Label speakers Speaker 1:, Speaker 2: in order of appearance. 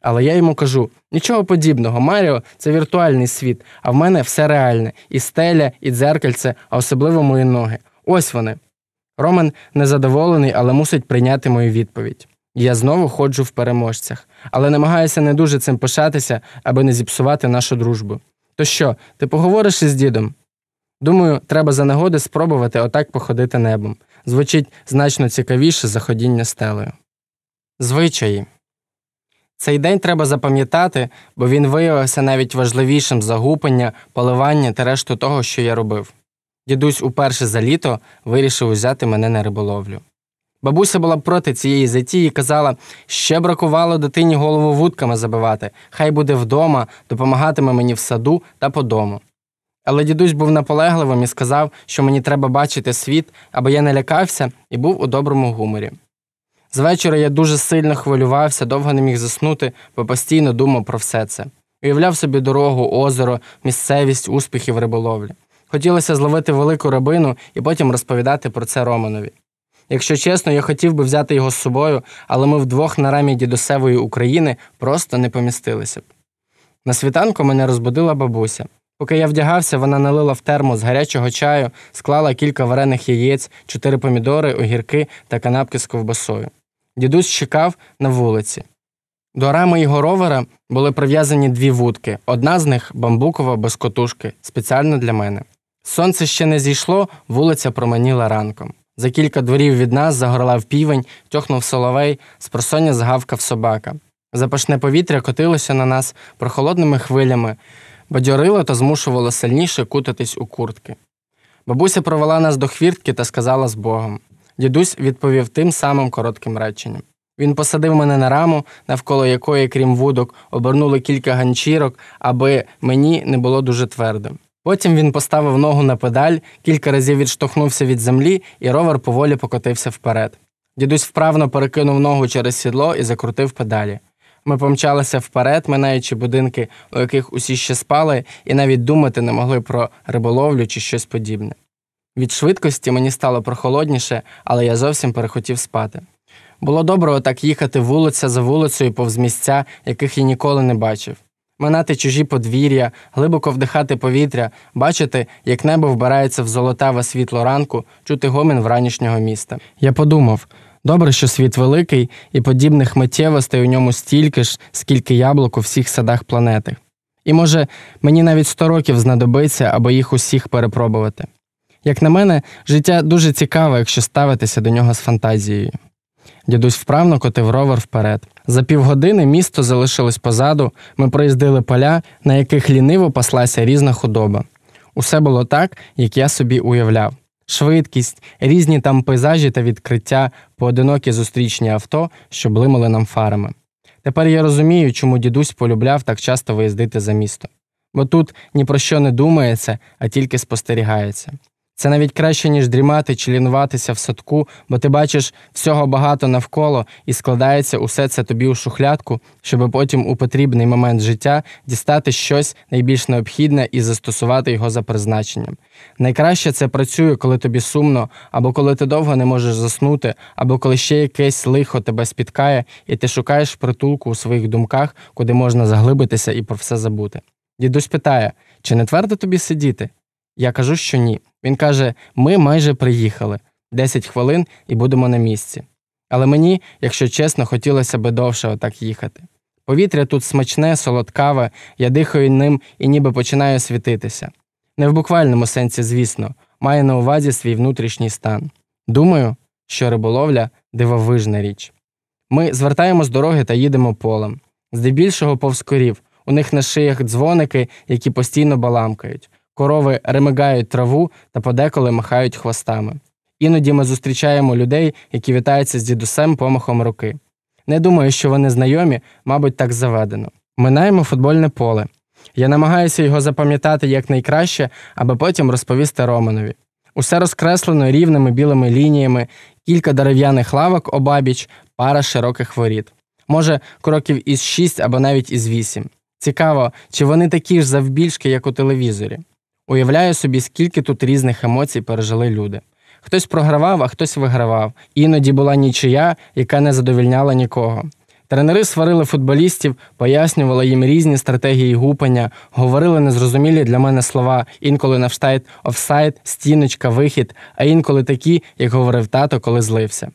Speaker 1: Але я йому кажу: нічого подібного, Маріо це віртуальний світ, а в мене все реальне: і стеля, і дзеркальце, а особливо мої ноги. Ось вони. Роман незадоволений, але мусить прийняти мою відповідь. Я знову ходжу в переможцях, але намагаюся не дуже цим пишатися, аби не зіпсувати нашу дружбу. То що, ти поговориш із дідом? Думаю, треба за нагоди спробувати отак походити небом. Звучить значно цікавіше за ходіння стелею. Звичаї. Цей день треба запам'ятати, бо він виявився навіть важливішим за гупання, поливання та решту того, що я робив. Дідусь уперше за літо вирішив узяти мене на риболовлю. Бабуся була проти цієї затії і казала, ще бракувало дитині голову вудками забивати, хай буде вдома, допомагатиме мені в саду та по дому. Але дідусь був наполегливим і сказав, що мені треба бачити світ, аби я не лякався і був у доброму гуморі. З вечора я дуже сильно хвилювався, довго не міг заснути, бо постійно думав про все це. Уявляв собі дорогу, озеро, місцевість, успіхів риболовлі. Хотілося зловити велику рибину і потім розповідати про це Романові. Якщо чесно, я хотів би взяти його з собою, але ми вдвох на рамі дідусевої України просто не помістилися б. На світанку мене розбудила бабуся. Поки я вдягався, вона налила в термос гарячого чаю, склала кілька варених яєць, чотири помідори, огірки та канапки з ковбасою. Дідусь чекав на вулиці. До рами його ровера були прив'язані дві вудки, одна з них бамбукова без котушки, спеціально для мене. Сонце ще не зійшло, вулиця променіла ранком. За кілька дворів від нас загорлав півень, тьохнув соловей, з просоння згавкав собака. Запашне повітря котилося на нас прохолодними хвилями, бадьорило та змушувало сильніше кутатись у куртки. Бабуся провела нас до хвіртки та сказала з Богом. Дідусь відповів тим самим коротким реченням. Він посадив мене на раму, навколо якої, крім вудок, обернули кілька ганчірок, аби мені не було дуже твердим. Потім він поставив ногу на педаль, кілька разів відштовхнувся від землі, і ровер поволі покотився вперед. Дідусь вправно перекинув ногу через сідло і закрутив педалі. Ми помчалися вперед, минаючи будинки, у яких усі ще спали, і навіть думати не могли про риболовлю чи щось подібне. Від швидкості мені стало прохолодніше, але я зовсім перехотів спати. Було добре отак їхати вулиця за вулицею повз місця, яких я ніколи не бачив минати чужі подвір'я, глибоко вдихати повітря, бачити, як небо вбирається в золотаве світло ранку, чути гомін вранішнього міста. Я подумав добре, що світ великий, і подібних миттєвостей у ньому стільки ж, скільки яблук у всіх садах планети. І, може, мені навіть сто років знадобиться, аби їх усіх перепробувати. Як на мене, життя дуже цікаве, якщо ставитися до нього з фантазією. Дідусь вправно котив ровер вперед. За півгодини місто залишилось позаду, ми проїздили поля, на яких ліниво паслася різна худоба. Усе було так, як я собі уявляв. Швидкість, різні там пейзажі та відкриття, поодинокі зустрічні авто, що блимали нам фарами. Тепер я розумію, чому дідусь полюбляв так часто виїздити за місто. Бо тут ні про що не думається, а тільки спостерігається. Це навіть краще, ніж дрімати чи лінуватися в садку, бо ти бачиш всього багато навколо і складається усе це тобі у шухлядку, щоб потім у потрібний момент життя дістати щось найбільш необхідне і застосувати його за призначенням. Найкраще це працює, коли тобі сумно, або коли ти довго не можеш заснути, або коли ще якесь лихо тебе спіткає, і ти шукаєш притулку у своїх думках, куди можна заглибитися і про все забути. Дідусь питає, чи не твердо тобі сидіти? Я кажу, що ні. Він каже: ми майже приїхали 10 хвилин і будемо на місці. Але мені, якщо чесно, хотілося би довше отак їхати. Повітря тут смачне, солодкаве, я дихаю ним і ніби починаю світитися. Не в буквальному сенсі, звісно, має на увазі свій внутрішній стан. Думаю, що риболовля дивовижна річ. Ми звертаємо з дороги та їдемо полем. Здебільшого повз корів. У них на шиях дзвоники, які постійно баламкають. Корови ремигають траву та подеколи махають хвостами. Іноді ми зустрічаємо людей, які вітаються з дідусем помахом руки. Не думаю, що вони знайомі, мабуть, так заведено. Минаємо футбольне поле. Я намагаюся його запам'ятати якнайкраще, аби потім розповісти Романові. Усе розкреслено рівними білими лініями, кілька дерев'яних лавок обабіч, пара широких воріт. Може, кроків із шість або навіть із вісім. Цікаво, чи вони такі ж завбільшки, як у телевізорі. Уявляю собі, скільки тут різних емоцій пережили люди. Хтось програвав, а хтось вигравав. Іноді була нічия, яка не задовільняла нікого. Тренери сварили футболістів, пояснювали їм різні стратегії гупання, говорили незрозумілі для мене слова, інколи навштайт офсайд, стіночка, вихід, а інколи такі, як говорив тато, коли злився.